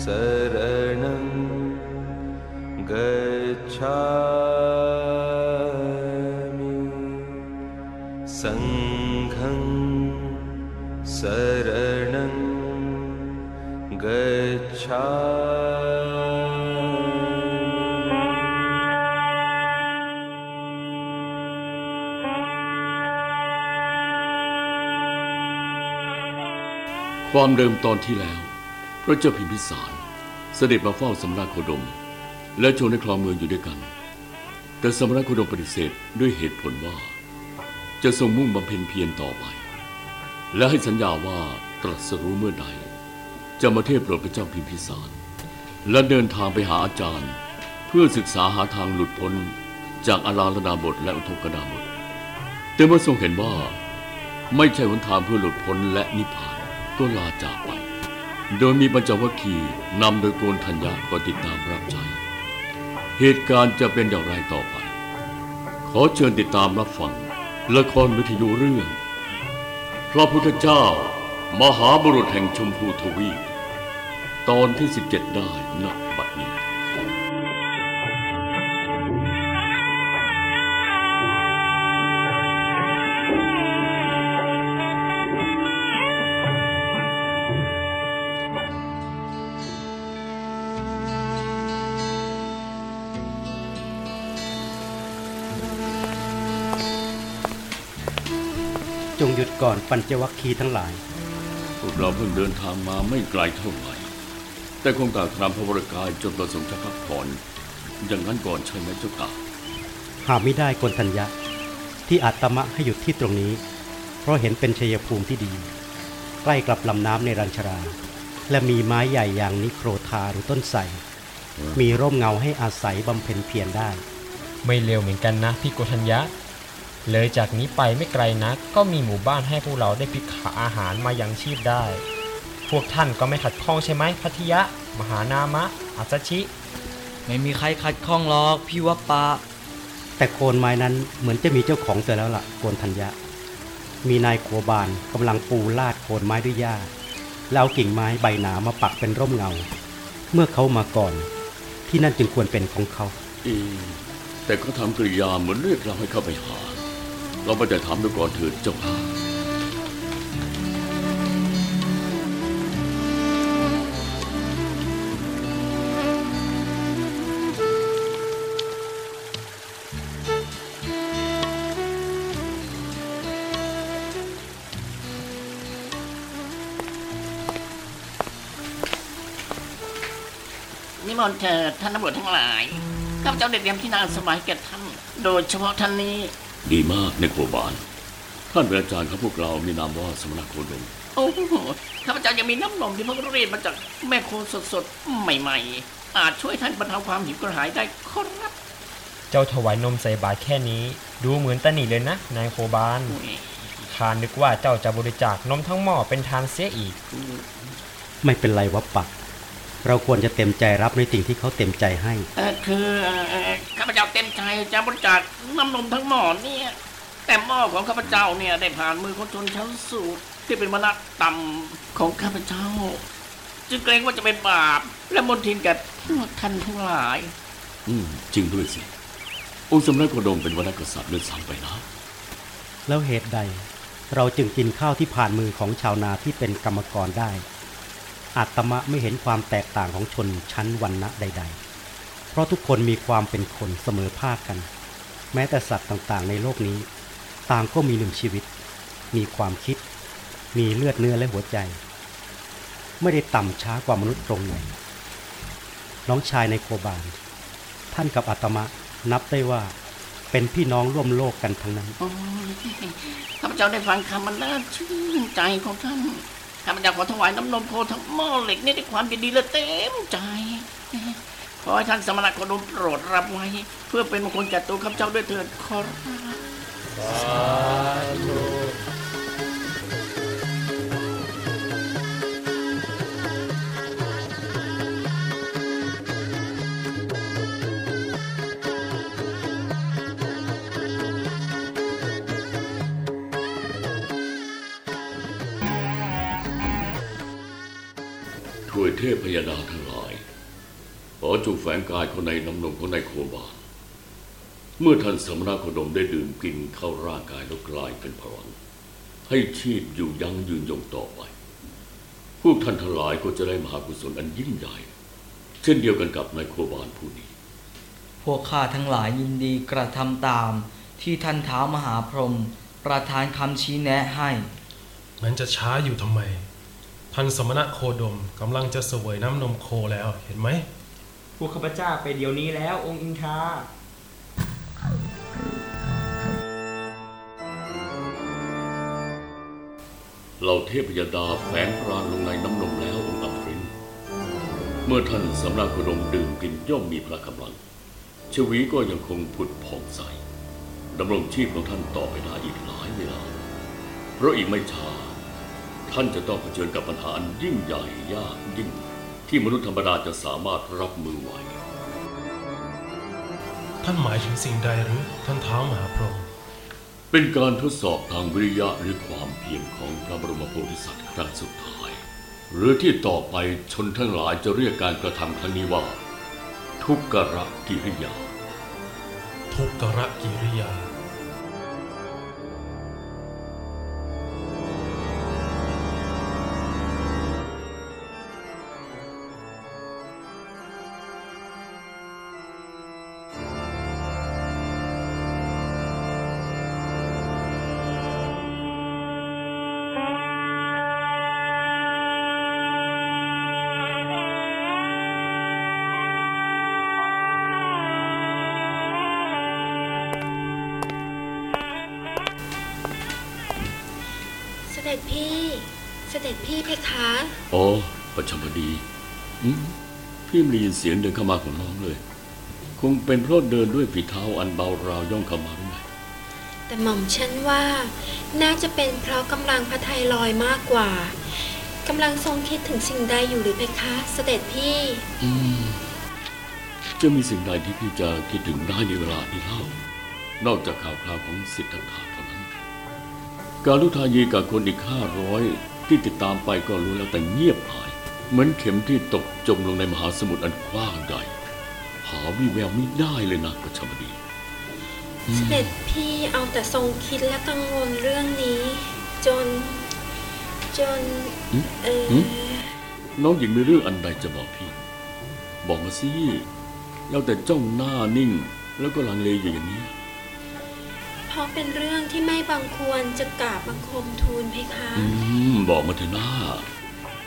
शरणं गच्छामि ความเดิมตอนที่แล้ว พระเจ้าพิมพิสารเสด็จมาเฝ้าสมณโคดม และชวนในคลองเมืองอยู่ด้วยกัน แต่สมณโคดมปฏิเสธด้วยเหตุผลว่า จะทรงมุ่งบำเพ็ญเพียรต่อไป และให้สัญญาว่าตรัสรู้เมื่อใด จะมาเทศโปรดพระเจ้าพิมพิสาร และเดินทางไปหาอาจารย์ เพื่อศึกษาหาทางหลุดพ้นจากอาราลนาบทและอุทกดาบทแต่เมื่อทรงเห็นว่าไม่ใช่หนทางเพื่อหลุดพ้นและนิพพาน ก็ลาจากไป โดยมีปัญจวัคคีย์นำโดยโกนธัญญาก็ติดตามรับใช้ เหตุการณ์จะเป็นอย่างไรต่อไป ขอเชิญติดตามรับฟัง ละครวิทยุเรื่อง พระพุทธเจ้ามหาบุรุษแห่งชมพูทวีปตอนที่ 17 ได้ณบัดนี้ จงหยุดก่อนปัญจวัคคีย์ทั้งหลาย พวกเราเพิ่งเดินทางมาไม่ไกลเท่าไหร่แต่คงตากตรามพระวรกายจนประสงค์จะพักผ่อนอย่างนั้นก่อนใช่ไหมเจ้าค่ะหาไม่ได้กนทัญญะ ที่อาตมะให้หยุดที่ตรงนี้ เพราะเห็นเป็นชัยภูมิที่ดี ใกล้กับลำน้ำในรัญชรา และมีไม้ใหญ่อย่างนิโครธาหรือต้นไทรมีร่มเงาให้อาศัยบำเพ็ญเพียรได้ ไม่เร็วเหมือนกันนะพี่โกธัญญะ เลยจากนี้ไปไม่ไกลนัก ก็มีหมู่บ้านให้พวกเราได้พิกขาอาหารมายังชีพได้ พวกท่านก็ไม่ขัดข้องใช่ไหมพัทยะ มหานามะอัศชิ ไม่มีใครขัดข้องหรอกพี่วัปปะ แต่โคนไม้นั้นเหมือนจะมีเจ้าของเสียแล้วล่ะโกนทัญญะ มีนายโคบานกำลังปูลาดโคนไม้ด้วยหญ้าแล้วเอากิ่งไม้ใบหนามาปักเป็นร่มเงา เมื่อเขามาก่อน ที่นั่นจึงควรเป็นของเขาเอ๊ะแต่เขาทำกริยาเหมือนเรียกเราให้เข้าไปหา เราไปแต่ถามดูก่อนเถิดเจ้าค่ะนิมนต์เถิดท่านตำรวจทั้งหลายข้าพเจ้าได้เตรียมที่นางสมัยแก่ท่าน โดยเฉพาะท่านนี้ ดีมากในโคบาน ท่านเป็นอาจารย์ของพวกเรามีนามว่าสมณโคดม โอ้โหข้าพเจ้ายังมีน้ำนมที่เพิ่งเรียนมาจากแม่โคสดๆ ใหม่ๆ อาจช่วยท่านบรรเทาความหิวกระหายได้ครับ เจ้าถวายนมใส่บาตรแค่นี้ ดูเหมือนตะหนีเลยนะ นายโคบานอุ้ยข้านึกว่าเจ้าจะบริจาคนมทั้งหม้อเป็นทานเสียอีก ไม่เป็นไรวะปัก เราควรจะเต็มใจรับในสิ่งที่เขาเต็มใจให้เออคือเอ่อข้าพเจ้าเต็มใจจะบริจาคน้ำนมทั้งหม้อเนี่ย แต่หม้อของข้าพเจ้าเนี่ยได้ผ่านมือของชนชั้นสูงที่เป็นวรรณะต่ำของข้าพเจ้า จึงเกรงว่าจะเป็นบาป และมนทินแก่พวกท่านทั้งหลาย อืม จริงด้วยสิ องค์สมณโคดมเป็นวรรณกษัตริย์ด้วยซ้ำไปนะแล้วเหตุใด เราจึงกินข้าวที่ผ่านมือของชาวนาที่เป็นกรรมกรได้ อาตมะไม่เห็นความแตกต่างของชนชั้นวรรณะใด ๆ เพราะทุกคนมีความเป็นคนเสมอภาคกัน แม้แต่สัตว์ต่างๆ ในโลกนี้ ต่างก็มีหนึ่งชีวิต มีความคิด มีเลือดเนื้อและหัวใจ ไม่ได้ต่ำช้ากว่ามนุษย์ตรงไหนน้องชายในโคบาล ท่านกับอาตมะนับได้ว่าเป็นพี่น้องร่วมโลกกันทั้งนั้นข้าพเจ้าได้ฟังคำมันน่าชื่นใจของท่าน ข้าพเจ้าขอถวายน้ำนมโคทั้งหม้อเหล็กนี่ด้วยความยินดีและเต็มใจ ขอให้ท่านสมณะโคดมโปรดรับไว้ เพื่อเป็นมงคลแก่ตัวข้าพเจ้าด้วยเถิดขอรับถวย เทพพยาดาทั้งหลาย ขอจงแฝงกายเขาในน้ำนมของนายโคบาลเมื่อท่านสมณโคดมได้ดื่มกินเข้าร่างกายแล้วกลายเป็นพลัง ให้ชีพอยู่ยั้งยืนยงต่อไป พวกท่านทั้งหลายก็จะได้มหากุศลอันยิ่งใหญ่ เช่นเดียวกันกับนายโคบาลผู้นี้ พวกข้าทั้งหลายยินดีกระทำตาม ที่ท่านเท้ามหาพรหมประทานคำชี้แนะให้งั้นจะช้าอยู่ทำไม ท่านสมณะโคดมกำลังจะเสวยน้ำนมโคแล้วเห็นไหมพวกข้าพเจ้าไปเดี๋ยวนี้แล้วองค์อินทราเราเทพยดาแฝงปราณลงในน้ำนมแล้วองค์อมรินทร์เมื่อท่านสำนักโคดมดื่มกินย่อมมีพละกำลังชวีก็ยังคงผุดผ่องใสดำรงชีพของท่านต่อไปได้อีกหลายเวลา เพราะอีกไม่ช้า ท่านจะต้องเผชิญกับปัญหาอันยิ่งใหญ่ยากยิ่ง ที่มนุษย์ธรรมดาจะสามารถรับมือไหว ท่านหมายถึงสิ่งใดหรือท่านเท้ามหาพรหมเป็นการทดสอบทางวิริยะหรือความเพียรของพระบรมโพธิสัตว์ครั้งสุดท้าย หรือที่ต่อไปชนทั้งหลายจะเรียกการกระทำครั้งนี้ว่า ทุกขะกิริยา ทุกรกิริยา พี่ไม่ได้ยินเสียงเดินเข้ามาของน้องเลย คงเป็นเพราะเดินด้วยฝีเท้าอันเบาราวย่องเข้ามาหรือไงแต่หม่อมฉันว่า น่าจะเป็นเพราะกำลังพระทัยลอยมากกว่ากำลังทรงคิดถึงสิ่งใดอยู่หรือเพคะ เสด็จพี่ อืมจะมีสิ่งใดที่พี่จะคิดถึงได้ในเวลานี้เล่า นอกจากข่าวคราวของสิทธัตถะเท่านั้น การลุทายีกับคนอีกห้าร้อยที่ติดตามไปก็รู้แล้วแต่เงียบหาย เหมือนเข็มที่ตกจมลงในมหาสมุทรอันกว้างใหญ่หาวิแววไม่ได้เลยนะประชมดีเสด็จพี่เอาแต่ทรงคิดและกังวลเรื่องนี้ จน จนอืมเอออืมน้องหญิงมีเรื่องอันใดจะบอกพี่ บอกมาสิแล้วแต่จ้องหน้านิ่ง แล้วก็ลังเลอยู่อย่างนี้เพราะเป็นเรื่องที่ไม่บังควรจะกราบบังคมทูลเพคะ อืม บอกมาเถอะหน้า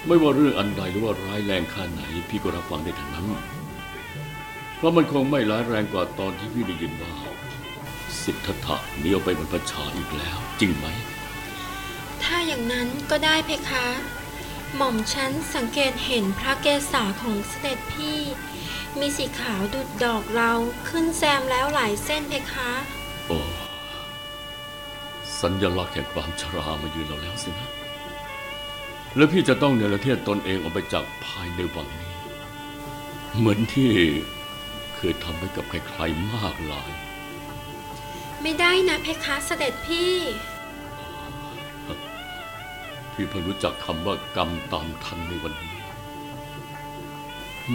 ไม่ว่าเรื่องอันใดหรือว่าร้ายแรงขนาดไหนพี่ก็รับฟังได้ทั้งนั้น เพราะมันคงไม่ร้ายแรงกว่าตอนที่พี่ได้ยินว่า สิทธัตถะเหนียวไปบนประชาอีกแล้ว จริงไหม ถ้าอย่างนั้นก็ได้เพคะ หม่อมฉันสังเกตเห็นพระเกศาของเสด็จพี่ มีสีขาวดุดดอกเราขึ้นแซมแล้วหลายเส้นเพคะ โอ้ สัญลักษณ์แห่งความชรามายืนเราแล้วสินะ แล้วพี่จะต้องเนรเทศตนเองออกไปจากภายในวังนี้ เหมือนที่เคยทำไว้กับใครๆมากหลาย ไม่ได้นะเพคะเสด็จพี่ พี่เพิ่งรู้จักคำว่ากรรมตามทันในวันนี้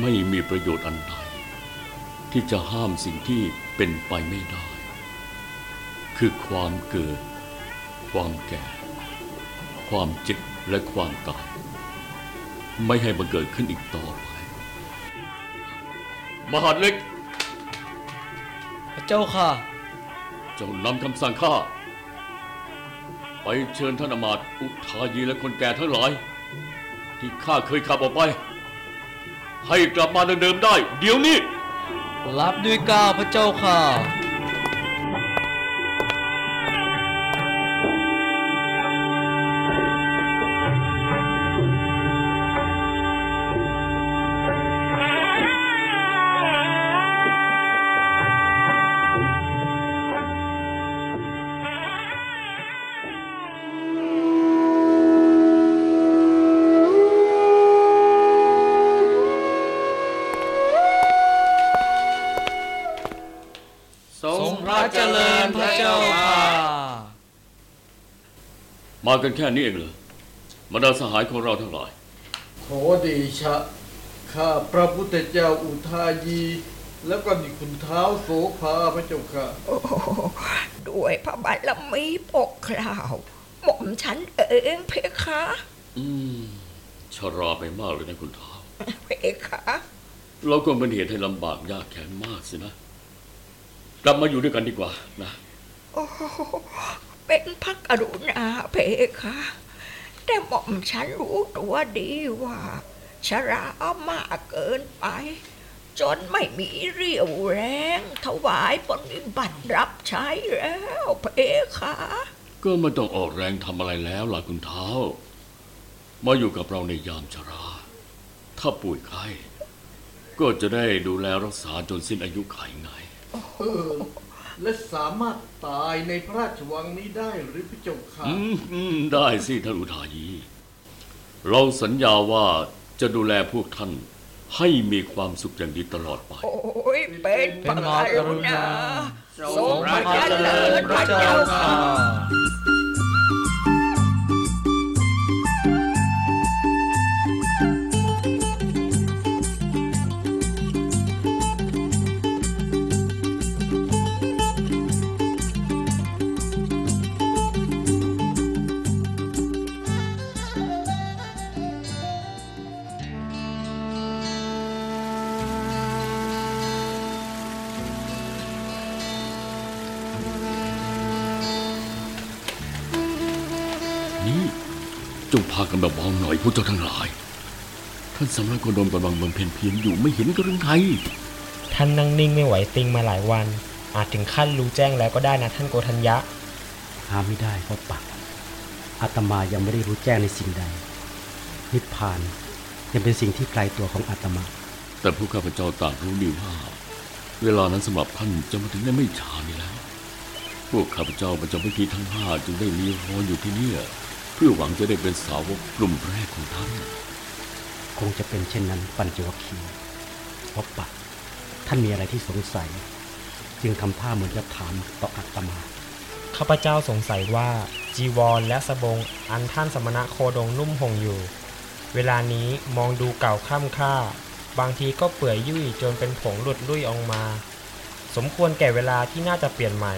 ไม่มีประโยชน์อันใดที่จะห้ามสิ่งที่เป็นไปไม่ได้ คือความเกิด ความแก่ ความเจ็บ และความตายไม่ให้มันเกิดขึ้นอีกต่อไป มหาดเล็กพระเจ้าค่ะ เจ้านำคำสั่งข้า ไปเชิญท่านอมาตย์อุทายีและคนแก่ทั้งหลาย ที่ข้าเคยขับออกไป ให้กลับมาดังเดิมได้ เดี๋ยวนี้ รับด้วยเกล้าวพระเจ้าค่ะ กันแค่นี้เองเหรอมาดาสหายของเราทั้งหลาย ขอเดชะ ข้าพระพุทธเจ้าอุทายี แล้วก็มีคุณเท้าโสภาพระเจ้าค่ะ โอ้โหด้วยพระบารมีปกเกล่าวหม่อมฉันเองเพคะอืมชราไปมากเลยนะคุณท้าวเพคะเราก็เป็นเหตุให้ลำบากยากแค้นมากสินะ กลับมาอยู่ด้วยกันดีกว่านะ โอ้โห เป็นพระกรุณาเพคะแต่หม่อมฉันรู้ตัวดีว่า ชรามากเกินไป จนไม่มีเรี่ยวแรง ถวายปฏิบัติรับใช้แล้วเพคะก็ไม่ต้องออกแรงทำอะไรแล้วล่ะคุณเท้า มาอยู่กับเราในยามชรา ถ้าป่วยไข้ก็จะได้ดูแลรักษาจนสิ้นอายุไขไงเออ และสามารถตายในพระราชวังนี้ได้หรือพระเจ้าค่ะอืมอืมได้สิท่านอุทายี เราสัญญาว่าจะดูแลพวกท่าน ให้มีความสุขอย่างดีตลอดไป โอ้ยเป็นพระกรุณาททรรงงพพระระเจเจริริญญพพระระเจ้าเจ้าค่ะากันเบาๆหน่อยพวกเจ้าทั้งหลาย ท่านสำนักโคดมกำลังบำเพ็ญเพียรอยู่ไม่เห็นกระไรไงท่านนั่งนิ่งไม่ไหวติงมาหลายวัน อาจถึงขั้นรู้แจ้งแล้วก็ได้นะท่านโกธัญญะหาไม่ได้เพราะปักอาตมายังไม่ได้รู้แจ้งในสิ่งใด นิพพานยังเป็นสิ่งที่ไกลตัวของอาตมา แต่พวกข้าพเจ้าต่างรู้ดีว่า เวลานั้นสำหรับท่านจะมาถึงได้ไม่ช้านี้แล้ว พวกข้าพเจ้าประจำพิธีทั้งห้าจึงได้มีรออยู่ที่เนี่ย เพื่อหวังจะได้เป็นสาวกกลุ่มแรกของท่าน คงจะเป็นเช่นนั้นปัญจวัคคีย์เพราะปักท่านมีอะไรที่สงสัย จึงทำท่าเหมือนจะถามต่ออาตมา ข้าพเจ้าสงสัยว่าจีวรและสบงอันท่านสมณะโคดงนุ่มห่มอยู่ เวลานี้มองดูเก่าคล่ำค่า บางทีก็เปื่อยยุ่ยจนเป็นผงหลุดลุ่ยออกมา สมควรแก่เวลาที่น่าจะเปลี่ยนใหม่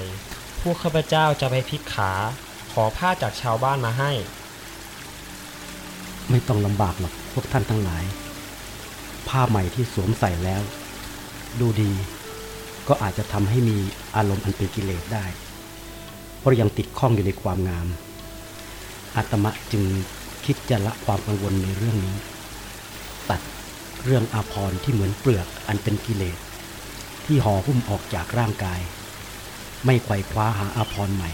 พวกข้าพเจ้าจะไปพลิกขา ขอผ้าจากชาวบ้านมาให้ ไม่ต้องลำบากหรอกพวกท่านทั้งหลาย ผ้าใหม่ที่สวมใส่แล้ว ดูดี ก็อาจจะทำให้มีอารมณ์อันเป็นกิเลสได้ เพราะยังติดข้องอยู่ในความงาม อาตมะจึงคิดจะละความกังวลในเรื่องนี้ ตัดเรื่องอาภรณ์ที่เหมือนเปลือกอันเป็นกิเลส ที่ห่อหุ้มออกจากร่างกาย ไม่ไขว่คว้าหาอาภรณ์ใหม่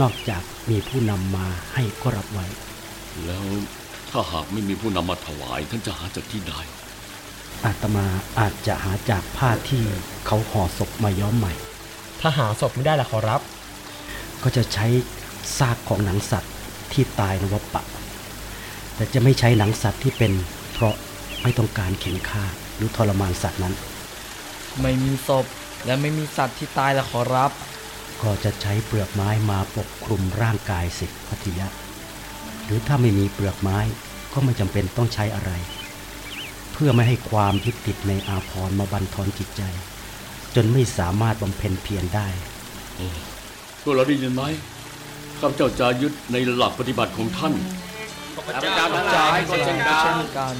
นอกจากมีผู้นำมาให้ก็รับไว้ แล้วถ้าหากไม่มีผู้นำมาถวายท่านจะหาจากที่ใดอาตมาอาจจะหาจากผ้าที่เขาห่อศพมาย้อมใหม่ ถ้าหาศพไม่ได้ละขอรับ ก็จะใช้ซากของหนังสัตว์ที่ตายนวปะ แต่จะไม่ใช้หนังสัตว์ที่เป็น เพราะไม่ต้องการเข็นฆ่าหรือทรมานสัตว์นั้น ไม่มีศพและไม่มีสัตว์ที่ตายละขอรับ ก็จะใช้เปลือกไม้มาปกคลุมร่างกายสิพัทยะ หรือถ้าไม่มีเปลือกไม้ก็ไม่จำเป็นต้องใช้อะไร เพื่อไม่ให้ความยึดติดในอาภรณ์มาบันทอนจิตใจ จนไม่สามารถบำเพ็ญเพียรได้พวกเราได้ยินไหมข้าพเจ้าจะยึดในหลักปฏิบัติของท่านข้าพเจ้าทั้งหลายก็เช่นกัน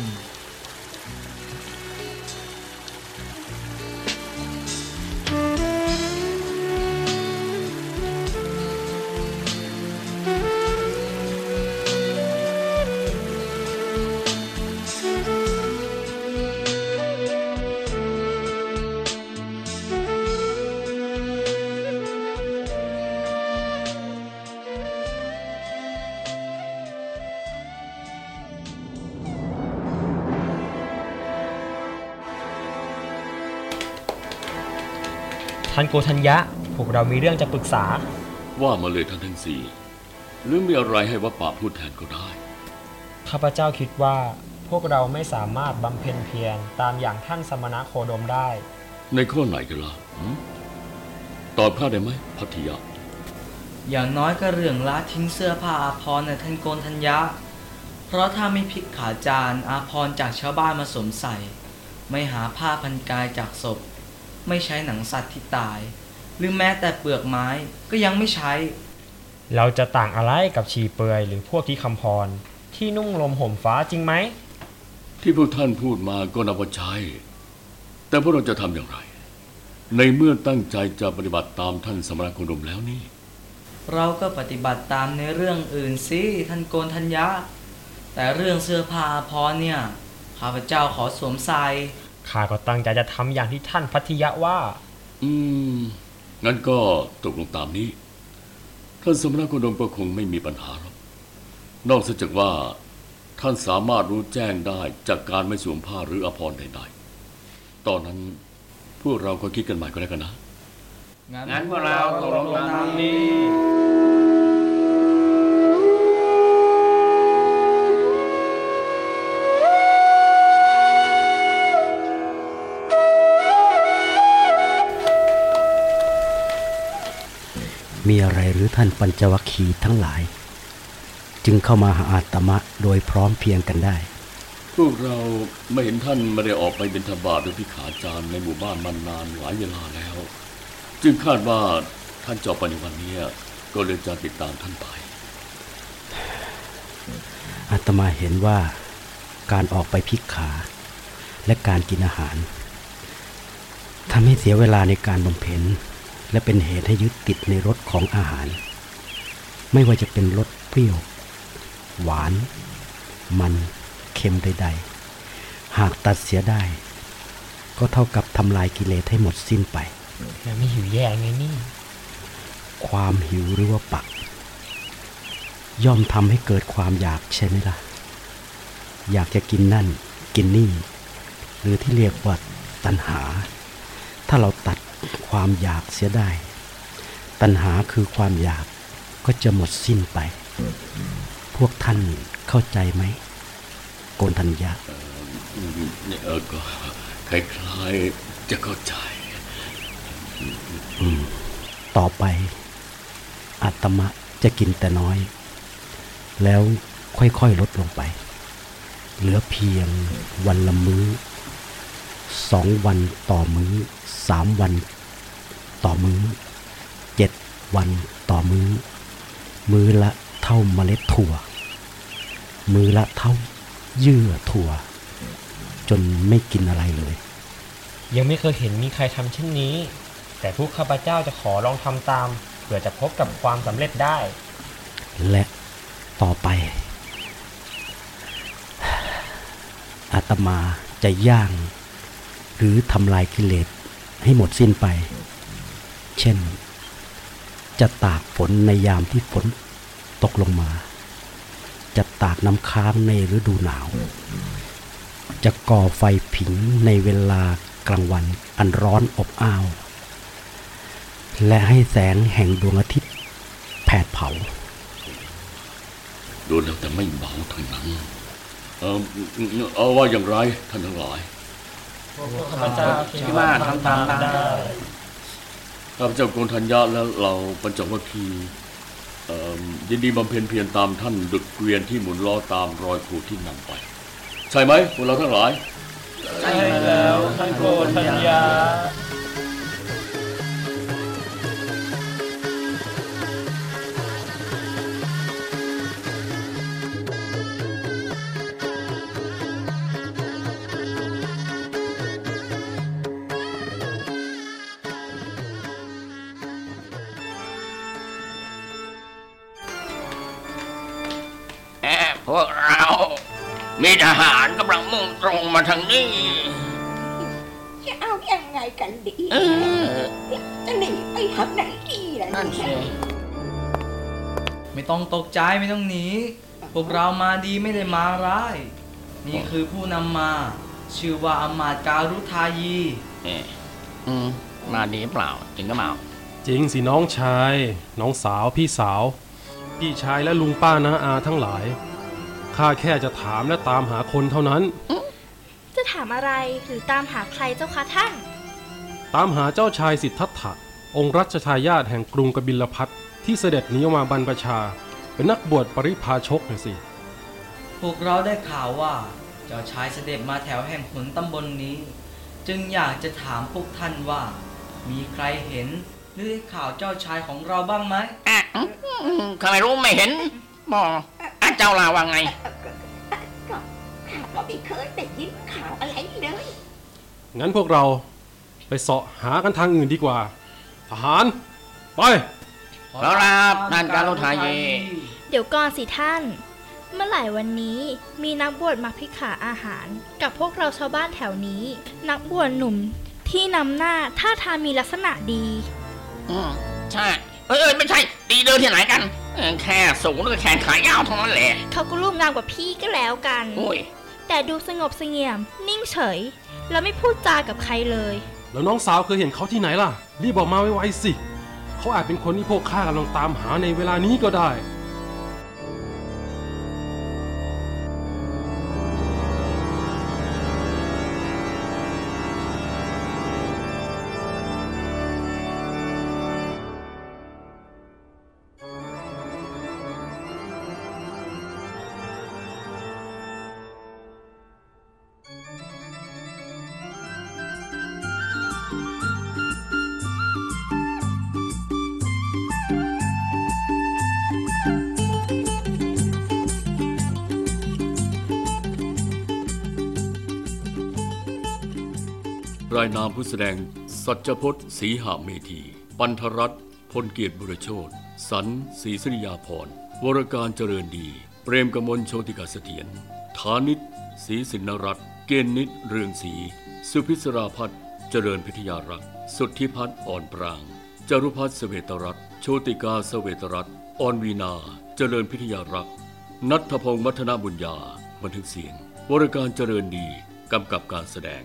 ท่านโกธัญญะ พวกเรามีเรื่องจะปรึกษา ว่ามาเลยท่านทั้งสี่หรือมีอะไรให้วัดป่าพูดแทนก็ได้ ข้าพเจ้าคิดว่าพวกเราไม่สามารถบำเพ็ญเพียรตามอย่างท่านสมณะโคดมได้ ในข้อไหนกันล่ะหืมตอบข้าได้ไหมพัทยา อย่างน้อยก็เรื่องละทิ้งเสื้อผ้าอาภรณ์นะท่านโกนทัญญะ เพราะถ้าไม่พลิกขาจานอาภรณ์จากชาวบ้านมาสวมใส่ ไม่หาผ้าพันกายจากศพ ไม่ใช้หนังสัตว์ที่ตาย หรือแม้แต่เปลือกไม้ก็ยังไม่ใช้ เราจะต่างอะไรกับชีเปลือยหรือพวกที่คำพร ที่นุ่งลมห่มฟ้าจริงไหม ที่พวกท่านพูดมาก็นับว่าใช่ แต่พวกเราจะทำอย่างไร ในเมื่อตั้งใจจะปฏิบัติตามท่านสมณโคดมแล้วนี่ เราก็ปฏิบัติตามในเรื่องอื่นสิท่านโกนทัญญะ แต่เรื่องเสื้อผ้าอาภรณ์เนี่ยข้าพเจ้าขอสวมใส่ ข้าก็ตั้งใจจะทำอย่างที่ท่านพัทยะว่า อืม งั้นก็ตกลงตามนี้ ท่านสมณโคดมก็คงไม่มีปัญหาหรอกนอกจากว่า ท่านสามารถรู้แจ้งได้จากการไม่สวมผ้าหรืออภรณ์ใดๆ ตอนนั้นพวกเราก็คิดกันใหม่ก็แล้วกันนะ งั้นพวกเราตกลงตามนี้ มีอะไรหรือท่านปัญจวัคคีย์ทั้งหลาย จึงเข้ามาหาอาตมะโดยพร้อมเพรียงกันได้ พวกเราไม่เห็นท่านไม่ได้ออกไปเป็นธบาตหรือพิขาจารในหมู่บ้านมานานหลายเวลาแล้ว จึงคาดว่าท่านจะออกไปในวันนี้ก็เลยจะติดตามท่านไปอาตมาเห็นว่าการออกไปพิกขา และการกินอาหารทำให้เสียเวลาในการบำเพ็ญ และเป็นเหตุให้ยึดติดในรสของอาหาร ไม่ว่าจะเป็นรสเปรี้ยว หวาน มันเค็มใด ๆ หากตัดเสียได้ ก็เท่ากับทำลายกิเลสให้หมดสิ้นไปแล้วไม่หิวแย่ไงนี่ ความหิวหรือว่าปัก ย่อมทำให้เกิดความอยากใช่ไหมล่ะ อยากจะกินนั่น กินนี่ หรือที่เรียกว่าตัณหา ถ้าเราตัด ความอยากเสียได้ ตัณหาคือความอยากก็จะหมดสิ้นไป พวกท่านเข้าใจไหมโกนทัญญาอืมเนี่ยเออก็คล้ายๆจะเข้าใจต่อไปอาตมะจะกินแต่น้อย แล้วค่อยๆลดลงไป เหลือเพียงวันละมื้อสองวันต่อมื้อสามวัน ต่อมื้อเจ็ดวันต่อมื้อ มื้อละเท่าเมล็ดถั่ว มื้อละเท่าเยื่อถั่ว จนไม่กินอะไรเลย ยังไม่เคยเห็นมีใครทำเช่นนี้ แต่พวกข้าพเจ้าจะขอลองทำตามเพื่อจะพบกับความสำเร็จได้ และต่อไป อาตมาจะย่าง หรือทำลายกิเลสให้หมดสิ้นไปเช่น จะตากฝนในยามที่ฝนตกลงมา จะตากน้ำค้างในฤดูหนาว จะก่อไฟผิงในเวลากลางวันอันร้อนอบอ้าว และให้แสงแห่งดวงอาทิตย์แผดเผาดูแล้วแต่ไม่เบาทั้งนั้นเออเอาว่าอย่างไรท่านทั้งหลายข้าพเจ้าคิดว่าทำตามได้ ข้าพเจ้ากนธัญญาและเราปัญจวัคคียินดีบำเพ็ญเพียรตามท่านดุจเกวียนที่หมุนล้อตามรอยครูที่นำไป ใช่ไหมพวกเราทั้งหลาย ใช่แล้วท่านโกธัญญา ทหารกำลังมุ่งตรงมาทางนี้ จะเอายังไงกันดีเออ จะหนีไปทางไหนดีล่ะนั่นสิไม่ต้องตกใจไม่ต้องหนี พวกเรามาดีไม่ได้มาร้าย นี่คือผู้นำมา ชื่อว่าอำมาตย์การุทายี เอ๊ะอืมมาดีเปล่า จริงก็เปล่าจริงสิน้องชาย น้องสาวพี่สาว พี่ชายและลุงป้านาอาทั้งหลาย ข้าแค่จะถามและตามหาคนเท่านั้น จะถามอะไรหรือตามหาใครเจ้าคะท่าน ตามหาเจ้าชายสิทธัตถะองค์รัชทายาทแห่งกรุงกบิลพัทที่เสด็จหนีออกมาบรรพชา เป็นนักบวชปริพาชกนะสิ พวกเราได้ข่าวว่า เจ้าชายเสด็จมาแถวแห่งหนตำบลนนี้ จึงอยากจะถามพวกท่านว่า มีใครเห็นหรือได้ข่าวเจ้าชายของเราบ้างไหม อะอืมข้าไม่รู้ไม่เห็น หมออะเจ้าลาว่าไง ก็ข้าก็ไม่เคยได้ยินข่าวอะไรเลย งั้นพวกเราไปเสาะหากันทางอื่นดีกว่า ทหาร ไป ขอรับท่านการุทายีเดี๋ยวก่อนสิท่าน เมื่อหลายวันนี้มีนักบวชมาพิกขาอาหาร กับพวกเราชาวบ้านแถวนี้ นักบวชหนุ่มที่นำหน้าท่าทางมีลักษณะดี อืมใช่ เอยเอยไม่ใช่ ดีเดินที่ไหนกันเออ แค่สูงแล้วก็แขนขายาวเท่านั้นแหละ เขาก็รูปงามกว่าพี่ก็แล้วกัน โอ้ย แต่ดูสงบเสงี่ยม นิ่งเฉย แล้วไม่พูดจากับใครเลย แล้วน้องสาวเคยเห็นเขาที่ไหนล่ะ รีบบอกมาไวๆสิ เขาอาจเป็นคนที่พวกข้ากำลังตามหาในเวลานี้ก็ได้ รายนามผู้แสดง สัจพจน์ศรีหาเมธี ปันธรัตน์พลเกียรติบุรโชตสันศรีสริยาพรวรการเจริญดี เปรมกมลโชติกาเสถียรฐานิตศรีสินรัตน์เกณฑ์นิตเรืองศรีสุพิศราพัฒน์เจริญพิทยารักษ์สุทธิพัฒน์อ่อนปราง จรุพัฒน์เสเวตรัตน์โชติกาเสเวตรัตน์อ่อนวีนา เจริญพิทยารักษ์นัทพงศ์มัทนาบุญญาบันทึกเสียงวรการเจริญดีกำกับการแสดง